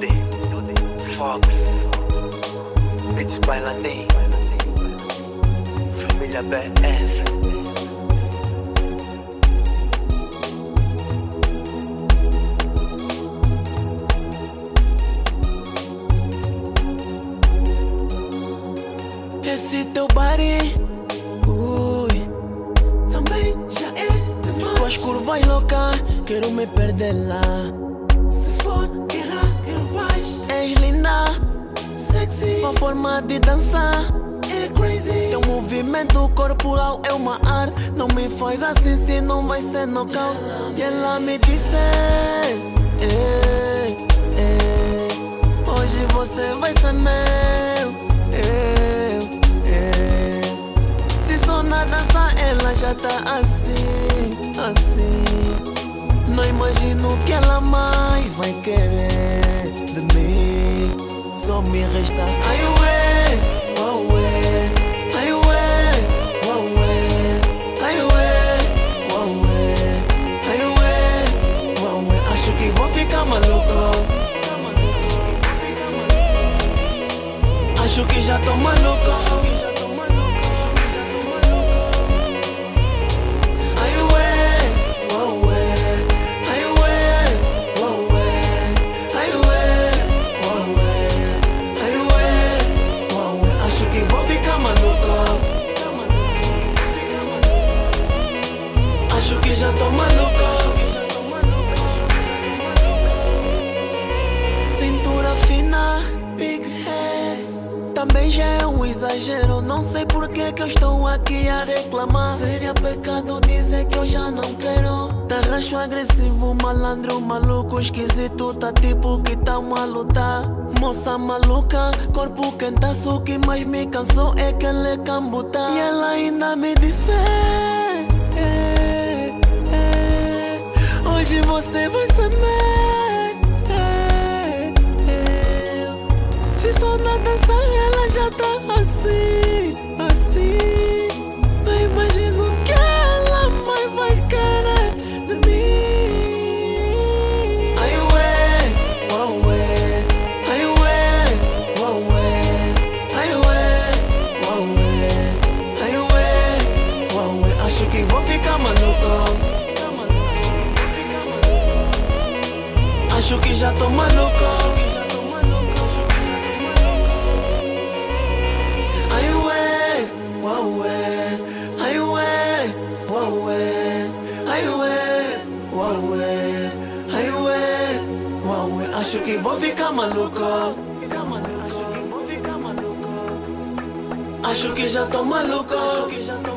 Dude, Fox, Bitch Bailanin, Família BR. Esse teu body, ui, também já é demais. Tuas curvas loucas, quero me perder lá. Se for. És linda, sexy, tua forma de dançar é crazy. Teu movimento corporal é uma arte. Não me faz assim se não vai ser nocaute. E ela me disse, eh, eh, hoje você vai ser meu. Eu, eu. Se só na dança ela já tá assim, assim. Não imagino que ela mais vai querer de mim. Me resta ai ué, ué, ai ué, ué, ai ué, ué, ai ué, ué. Acho que vou ficar maluco. Acho que já tô maluco. Também já é um exagero. Não sei por que que eu estou aqui a reclamar. Seria pecado dizer que eu já não quero. Tarracho agressivo, malandro, maluco, esquisito. Tá tipo que tá lutar. Moça maluca, corpo quentaço. O que mais me cansou é que ela é cambuta. E ela ainda me disse. "Eh, eh, Hoje você vai ser meu. Só na dança ela já tá assim, assim. Não imagino que ela mais vai querer de mim. Ai ué, oh ué, ai ué, oh ué, ai ué, oh ué, ai ué, oh ué. Acho que vou ficar maluco. Acho que já tô maluco. Ai ué, ai ué, uau ué. Acho que vou ficar maluco. Acho que já tô maluco.